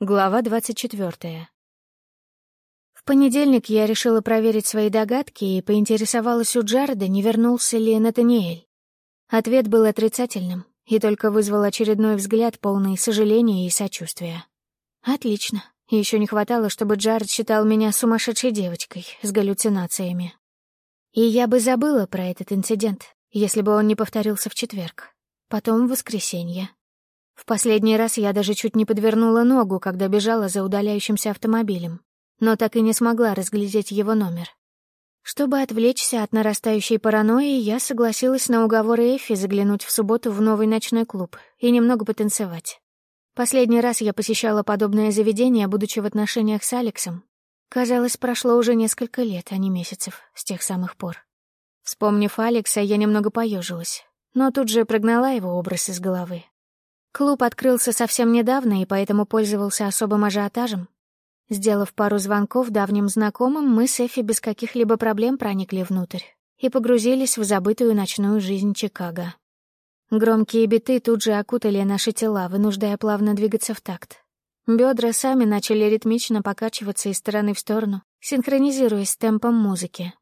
Глава 24. В понедельник я решила проверить свои догадки и поинтересовалась у Джареда, не вернулся ли Натаниэль. Ответ был отрицательным и только вызвал очередной взгляд, полный сожаления и сочувствия. Отлично. Еще не хватало, чтобы Джаред считал меня сумасшедшей девочкой с галлюцинациями. И я бы забыла про этот инцидент, если бы он не повторился в четверг. Потом в воскресенье, в последний раз я даже чуть не подвернула ногу, когда бежала за удаляющимся автомобилем, но так и не смогла разглядеть его номер. Чтобы отвлечься от нарастающей паранойи, я согласилась на уговоры Эфи заглянуть в субботу в новый ночной клуб и немного потанцевать. Последний раз я посещала подобное заведение, будучи в отношениях с Алексом. Казалось, прошло уже несколько лет, а не месяцев, с тех самых пор. Вспомнив Алекса, я немного поежилась, но тут же прогнала его образ из головы. Клуб открылся совсем недавно и поэтому пользовался особым ажиотажем. Сделав пару звонков давним знакомым, мы с Эфи без каких-либо проблем проникли внутрь и погрузились в забытую ночную жизнь Чикаго. Громкие биты тут же окутали наши тела, вынуждая плавно двигаться в такт. Бедра сами начали ритмично покачиваться из стороны в сторону, синхронизируясь с темпом музыки.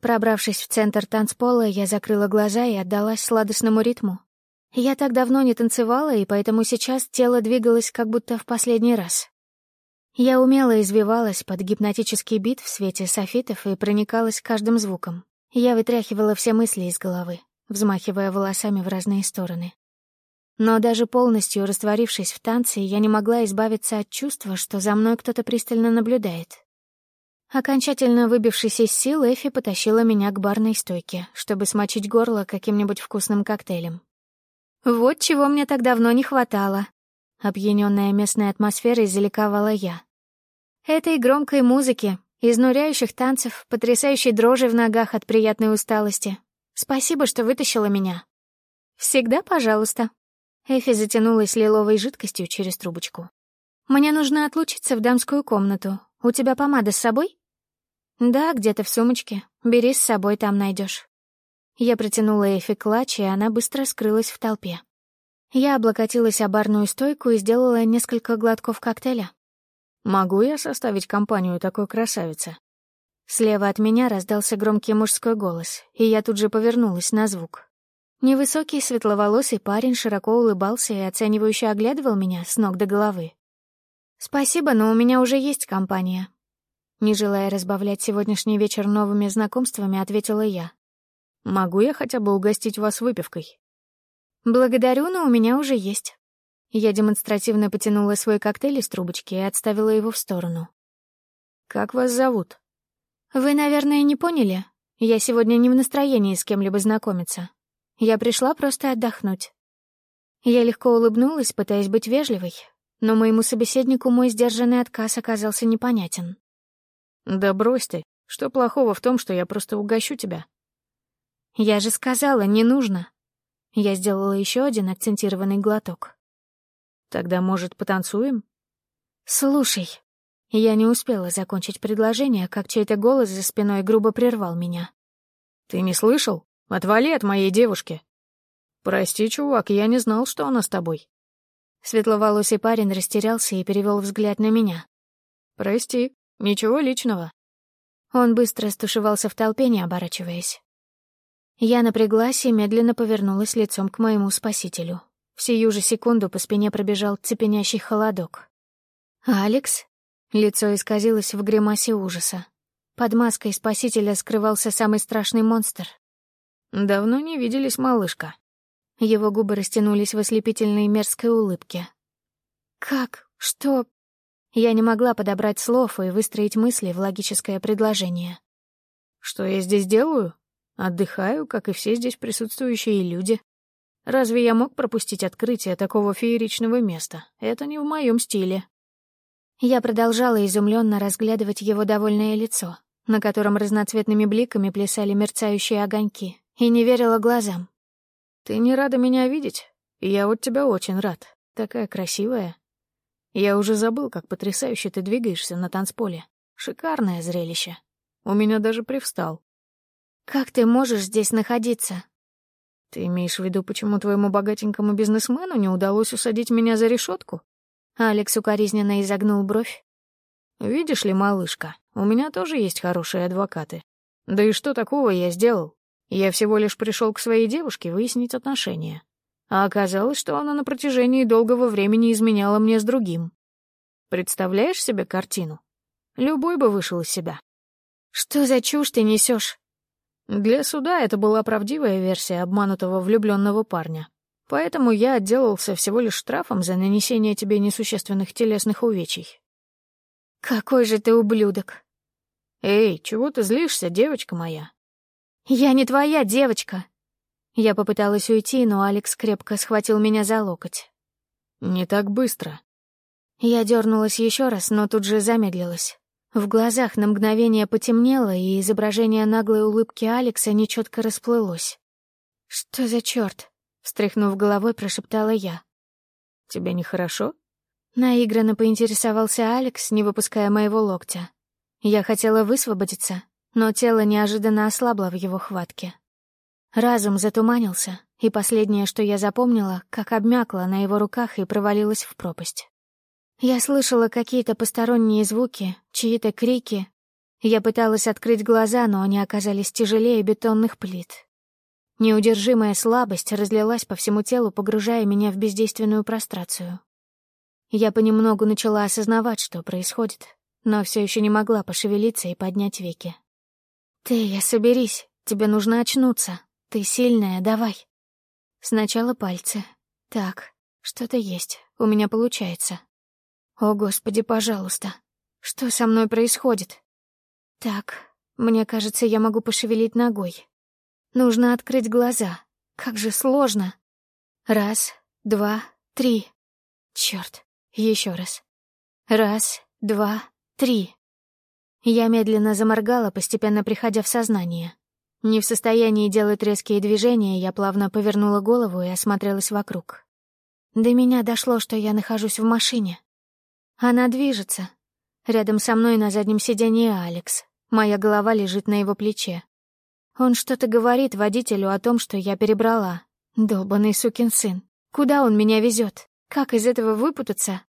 Пробравшись в центр танцпола, я закрыла глаза и отдалась сладостному ритму, я так давно не танцевала, и поэтому сейчас тело двигалось как будто в последний раз. Я умело извивалась под гипнотический бит в свете софитов и проникалась каждым звуком. Я вытряхивала все мысли из головы, взмахивая волосами в разные стороны. Но даже полностью растворившись в танце, я не могла избавиться от чувства, что за мной кто-то пристально наблюдает. Окончательно выбившись из сил, Эфи потащила меня к барной стойке, чтобы смочить горло каким-нибудь вкусным коктейлем. Вот чего мне так давно не хватало. Опьянённая местной атмосферой заликовала я. Этой громкой музыки, изнуряющих танцев, потрясающей дрожи в ногах от приятной усталости. Спасибо, что вытащила меня. Всегда пожалуйста. Эфи затянулась лиловой жидкостью через трубочку. Мне нужно отлучиться в дамскую комнату. У тебя помада с собой? Да, где-то в сумочке. Бери с собой, там найдешь. Я протянула Эфи клатч, и она быстро скрылась в толпе. Я облокотилась о барную стойку и сделала несколько глотков коктейля. «Могу я составить компанию такой красавице?» Слева от меня раздался громкий мужской голос, и я тут же повернулась на звук. Невысокий светловолосый парень широко улыбался и оценивающе оглядывал меня с ног до головы. «Спасибо, но у меня уже есть компания». Не желая разбавлять сегодняшний вечер новыми знакомствами, ответила я, Могу я хотя бы угостить вас выпивкой? Благодарю, но у меня уже есть. Я демонстративно потянула свой коктейль из трубочки и отставила его в сторону. Как вас зовут? Вы, наверное, не поняли. Я сегодня не в настроении с кем-либо знакомиться. Я пришла просто отдохнуть. Я легко улыбнулась, пытаясь быть вежливой, но моему собеседнику мой сдержанный отказ оказался непонятен. «Да брось ты. Что плохого в том, что я просто угощу тебя?» Я же сказала, не нужно. Я сделала еще один акцентированный глоток. Тогда, может, потанцуем? Слушай. Я не успела закончить предложение, как чей-то голос за спиной грубо прервал меня. Ты не слышал? Отвали от моей девушки. Прости, чувак, я не знал, что она с тобой. Светловолосый парень растерялся и перевел взгляд на меня. Прости, ничего личного. Он быстро стушевался в толпе, не оборачиваясь. Я напряглась и медленно повернулась лицом к моему спасителю. В сию же секунду по спине пробежал цепенящий холодок. «Алекс?» Лицо исказилось в гримасе ужаса. Под маской спасителя скрывался самый страшный монстр. «Давно не виделись, малышка». Его губы растянулись в ослепительной мерзкой улыбке. «Как? Что?» Я не могла подобрать слов и выстроить мысли в логическое предложение. «Что я здесь делаю?» Отдыхаю, как и все здесь присутствующие люди. Разве я мог пропустить открытие такого фееричного места? Это не в моем стиле. Я продолжала изумленно разглядывать его довольное лицо, на котором разноцветными бликами плясали мерцающие огоньки, и не верила глазам. «Ты не рада меня видеть? Я вот тебя очень рад. Такая красивая. Я уже забыл, как потрясающе ты двигаешься на танцполе. Шикарное зрелище. У меня даже привстал. «Как ты можешь здесь находиться?» «Ты имеешь в виду, почему твоему богатенькому бизнесмену не удалось усадить меня за решетку? Алекс укоризненно изогнул бровь. «Видишь ли, малышка, у меня тоже есть хорошие адвокаты. Да и что такого я сделал? Я всего лишь пришел к своей девушке выяснить отношения. А оказалось, что она на протяжении долгого времени изменяла мне с другим. Представляешь себе картину? Любой бы вышел из себя. Что за чушь ты несешь? Для суда это была правдивая версия обманутого влюбленного парня. Поэтому я отделался всего лишь штрафом за нанесение тебе несущественных телесных увечий. Какой же ты ублюдок. Эй, чего ты злишься, девочка моя? Я не твоя девочка. Я попыталась уйти, но Алекс крепко схватил меня за локоть. Не так быстро. Я дернулась еще раз, но тут же замедлилась. В глазах на мгновение потемнело, и изображение наглой улыбки Алекса нечетко расплылось. «Что за черт? Встряхнув головой, прошептала я. «Тебе нехорошо?» Наигранно поинтересовался Алекс, не выпуская моего локтя. Я хотела высвободиться, но тело неожиданно ослабло в его хватке. Разум затуманился, и последнее, что я запомнила, как обмякла на его руках и провалилась в пропасть. Я слышала какие-то посторонние звуки, чьи-то крики. Я пыталась открыть глаза, но они оказались тяжелее бетонных плит. Неудержимая слабость разлилась по всему телу, погружая меня в бездейственную прострацию. Я понемногу начала осознавать, что происходит, но все еще не могла пошевелиться и поднять веки. «Ты, я соберись, тебе нужно очнуться. Ты сильная, давай». Сначала пальцы. Так, что-то есть, у меня получается. О, Господи, пожалуйста, что со мной происходит? Так, мне кажется, я могу пошевелить ногой. Нужно открыть глаза. Как же сложно. Раз, два, три. Черт, еще раз. Раз, два, три. Я медленно заморгала, постепенно приходя в сознание. Не в состоянии делать резкие движения, я плавно повернула голову и осмотрелась вокруг. До меня дошло, что я нахожусь в машине. Она движется. Рядом со мной на заднем сиденье Алекс. Моя голова лежит на его плече. Он что-то говорит водителю о том, что я перебрала. Долбанный сукин сын. Куда он меня везет? Как из этого выпутаться?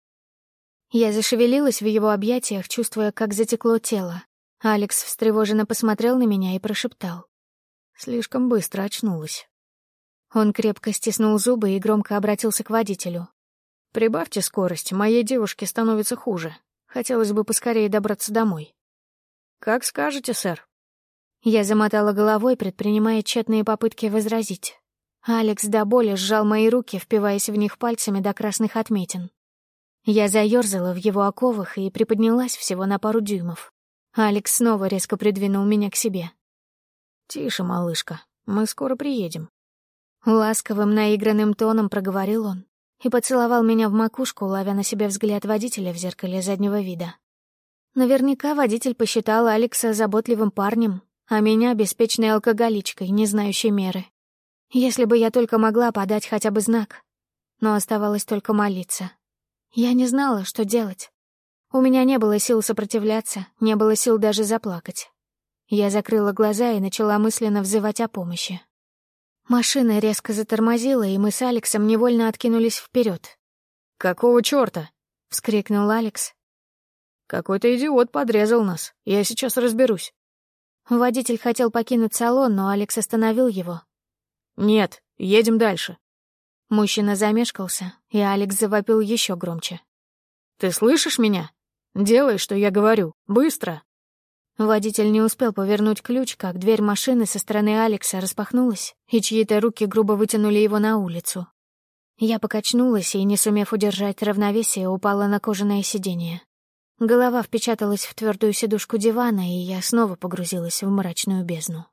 Я зашевелилась в его объятиях, чувствуя, как затекло тело. Алекс встревоженно посмотрел на меня и прошептал. Слишком быстро очнулась. Он крепко стиснул зубы и громко обратился к водителю. «Прибавьте скорость, моей девушке становится хуже. Хотелось бы поскорее добраться домой». «Как скажете, сэр», я замотала головой, предпринимая тщетные попытки возразить. Алекс до боли сжал мои руки, впиваясь в них пальцами до красных отметин. Я заёрзала в его оковах и приподнялась всего на пару дюймов. Алекс снова резко придвинул меня к себе. «Тише, малышка, мы скоро приедем». Ласковым, наигранным тоном проговорил он и поцеловал меня в макушку, ловя на себе взгляд водителя в зеркале заднего вида. Наверняка водитель посчитал Алекса заботливым парнем, а меня — беспечной алкоголичкой, не знающей меры. Если бы я только могла подать хотя бы знак. Но оставалось только молиться. Я не знала, что делать. У меня не было сил сопротивляться, не было сил даже заплакать. Я закрыла глаза и начала мысленно взывать о помощи. Машина резко затормозила, и мы с Алексом невольно откинулись вперед. «Какого чёрта?» — вскрикнул Алекс. «Какой-то идиот подрезал нас. Я сейчас разберусь». Водитель хотел покинуть салон, но Алекс остановил его. «Нет, едем дальше». Мужчина замешкался, и Алекс завопил еще громче. «Ты слышишь меня? Делай, что я говорю. Быстро!» Водитель не успел повернуть ключ, как дверь машины со стороны Алекса распахнулась, и чьи-то руки грубо вытянули его на улицу. Я покачнулась и, не сумев удержать равновесие, упала на кожаное сиденье. Голова впечаталась в твердую сидушку дивана, и я снова погрузилась в мрачную бездну.